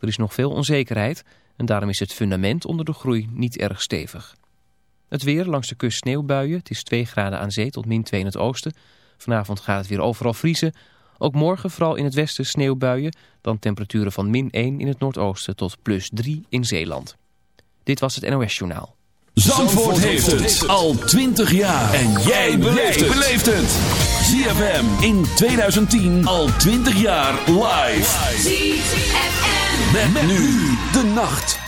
Er is nog veel onzekerheid en daarom is het fundament onder de groei niet erg stevig. Het weer langs de kust sneeuwbuien. Het is 2 graden aan zee tot min 2 in het oosten. Vanavond gaat het weer overal vriezen. Ook morgen vooral in het westen sneeuwbuien. Dan temperaturen van min 1 in het noordoosten tot plus 3 in Zeeland. Dit was het NOS Journaal. Zandvoort, heeft het al 20 jaar. En jij beleeft het. ZFM in 2010 al 20 jaar live. ZFM. Met, nu de nacht.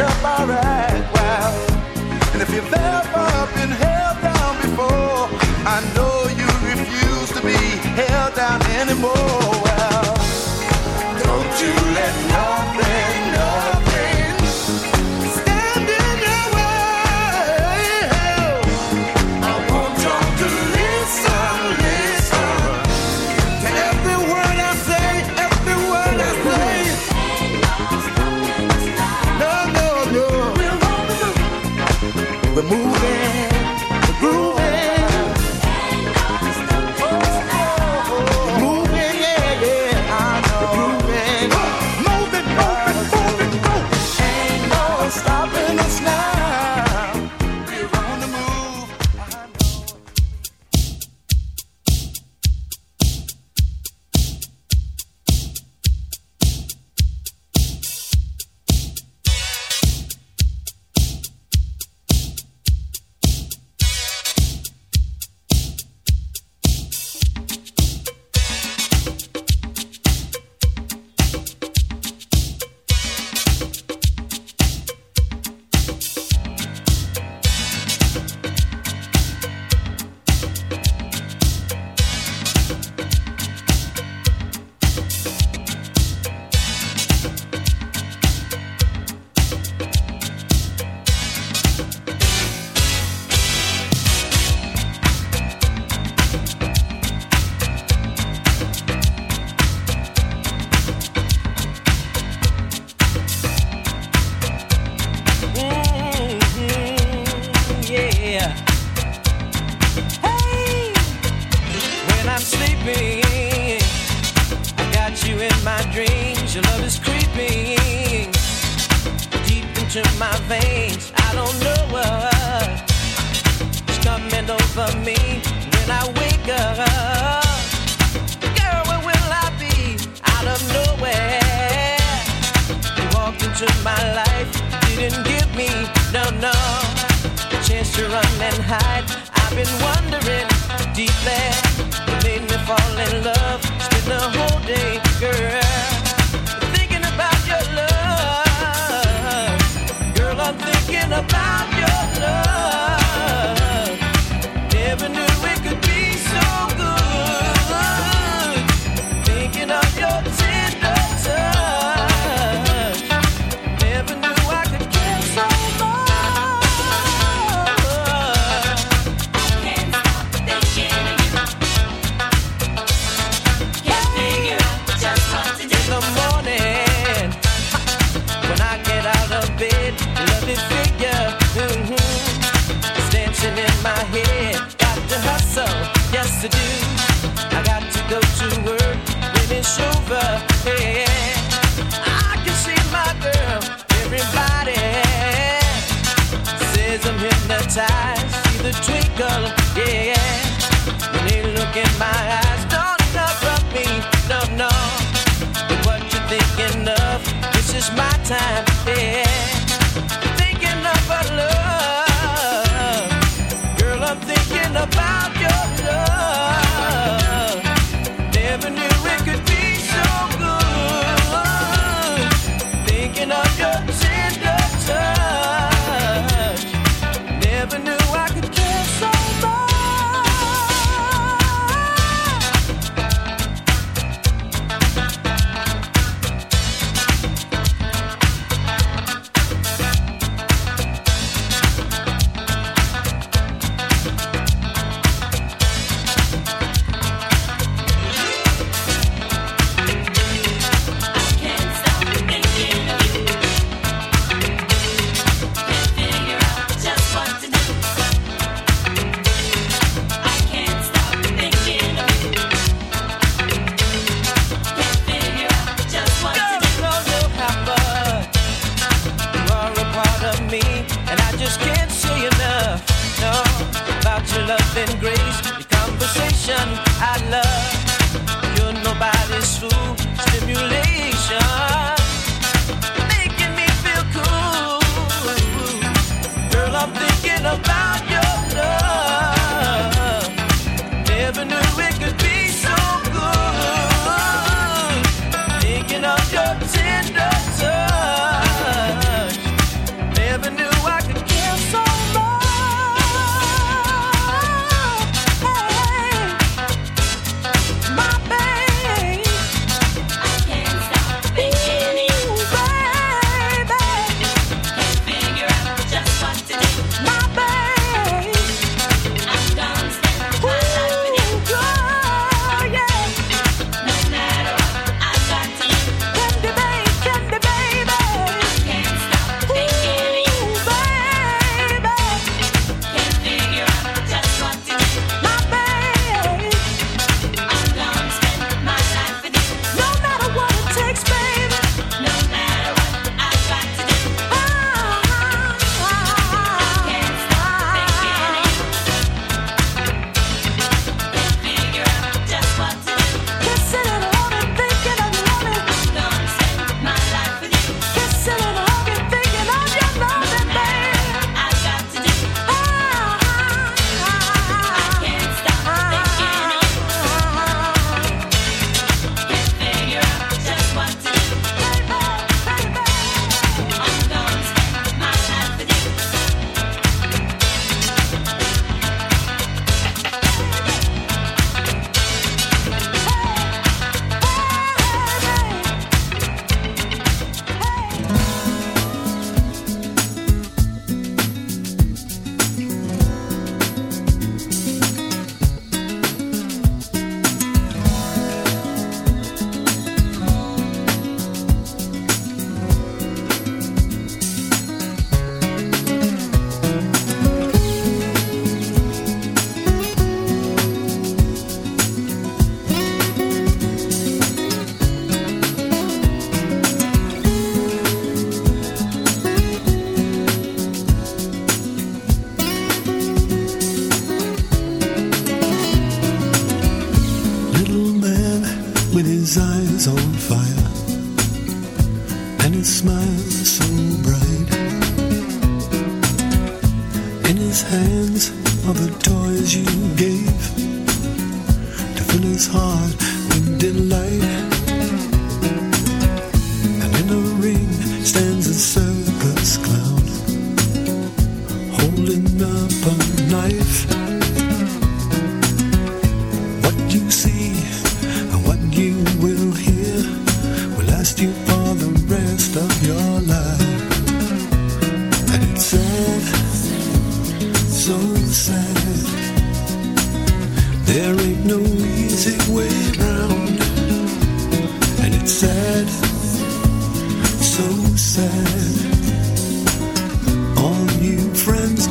up our ass. we're moving. now. eyes, see the twinkle, yeah, yeah. When they look in my eyes.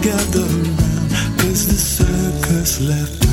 gather round, cause the circus left.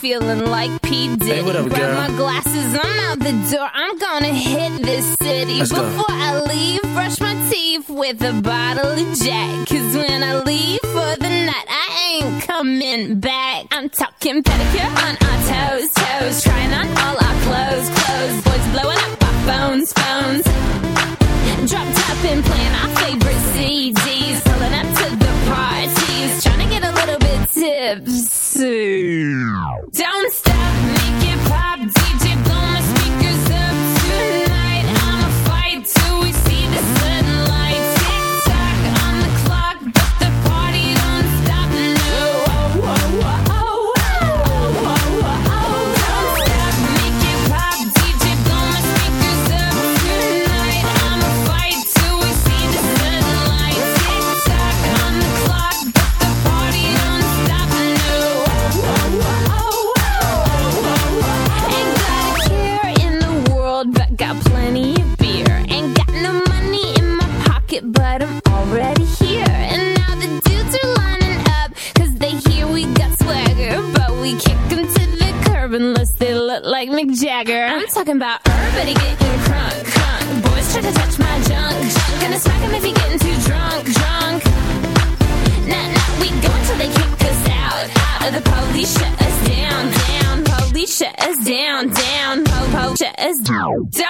feeling like P. Diddy. Hey, what up, Grab girl? my glasses, I'm out the door. I'm gonna hit this city. Let's Before go. I leave, brush my teeth with a bottle of Jack. Cause when I leave for the night, I ain't coming back. I'm talking pedicure on die!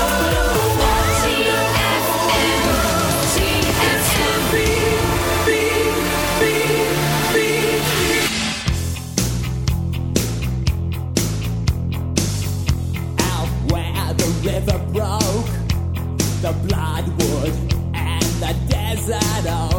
bloodwood and the desert of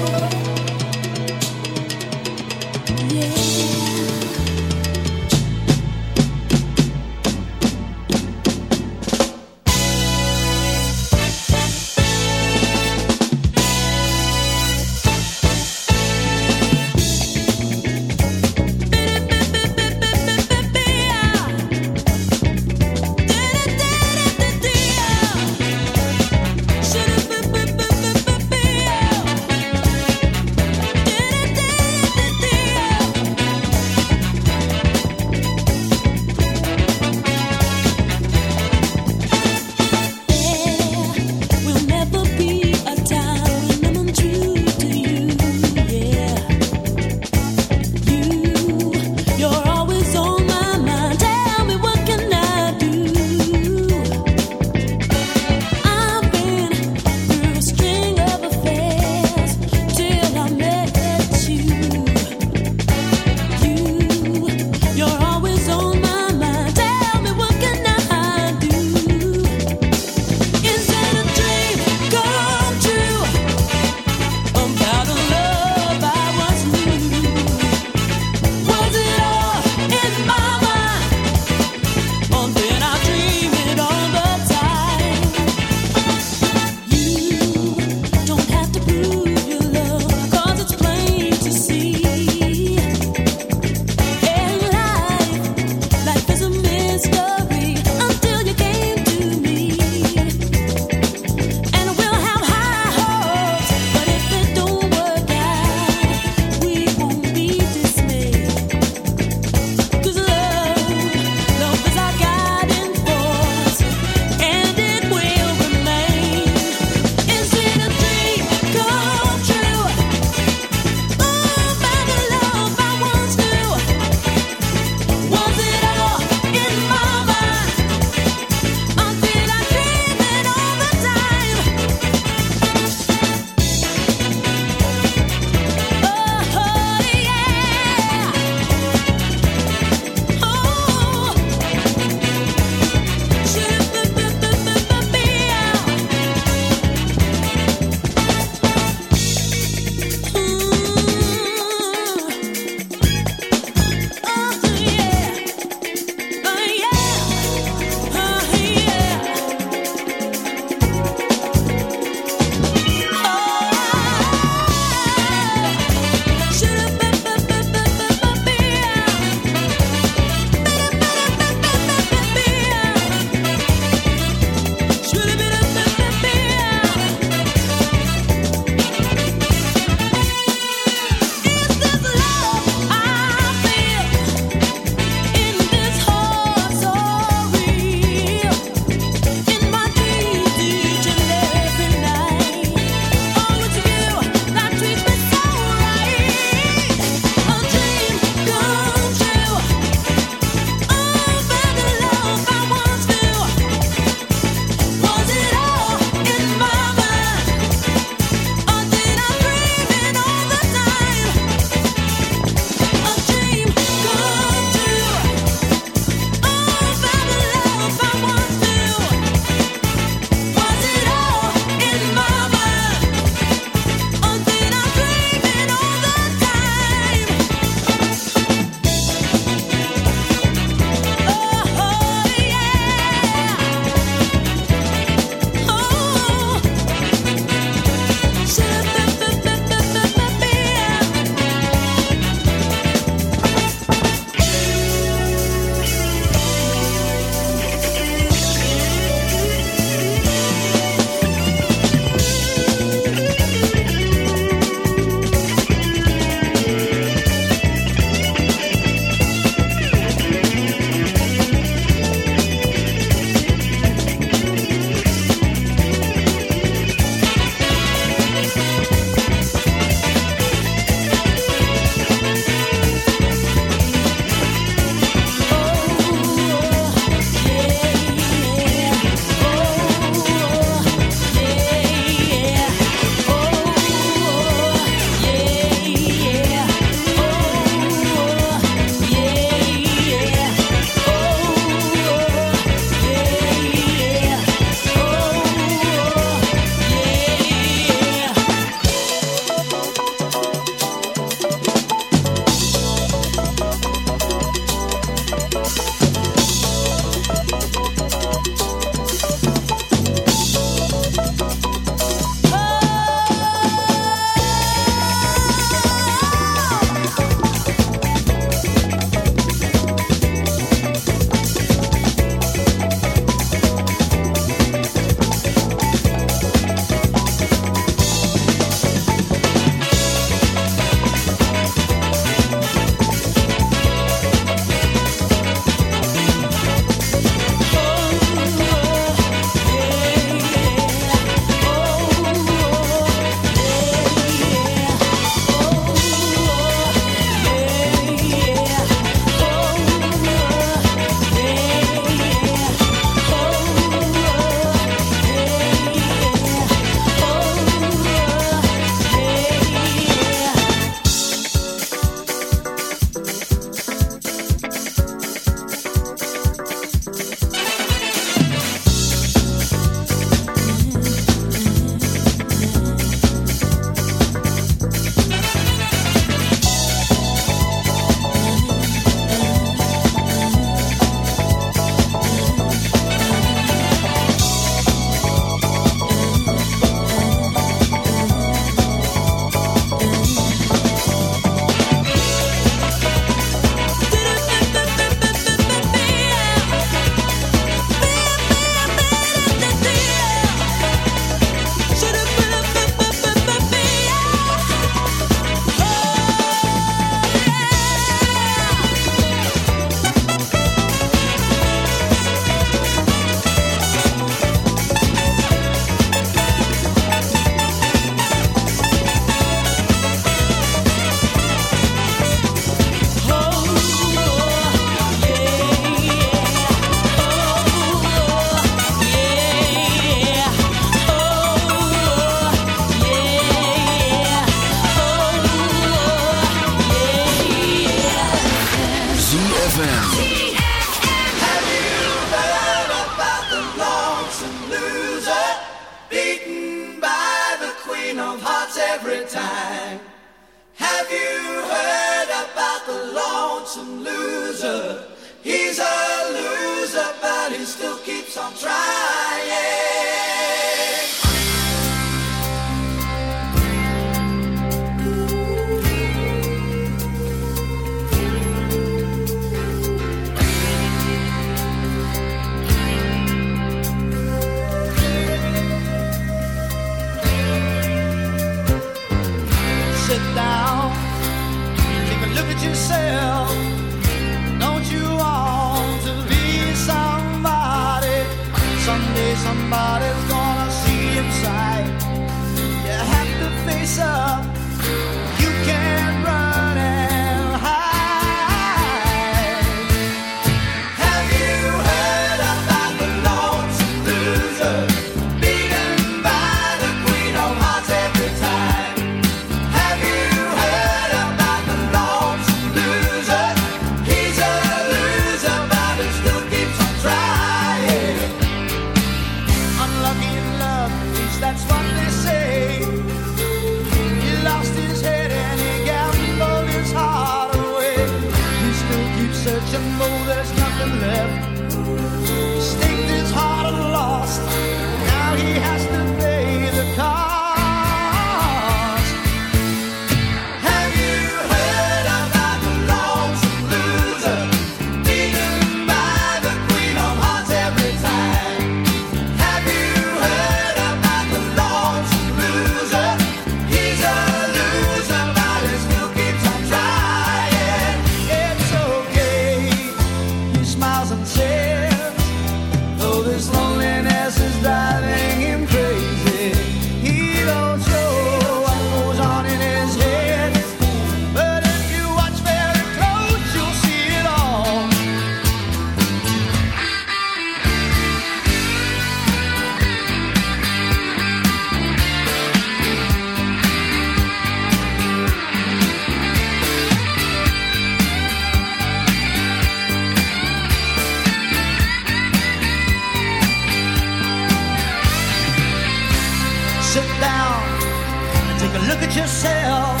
yourself.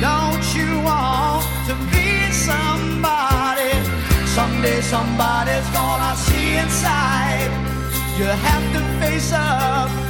Don't you want to be somebody? Someday somebody's gonna see inside. You have to face up.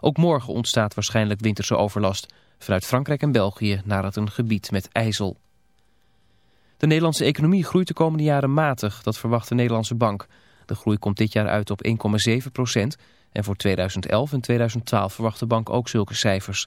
Ook morgen ontstaat waarschijnlijk winterse overlast. Vanuit Frankrijk en België naar het een gebied met ijzel. De Nederlandse economie groeit de komende jaren matig, dat verwacht de Nederlandse bank. De groei komt dit jaar uit op 1,7 procent. En voor 2011 en 2012 verwacht de bank ook zulke cijfers.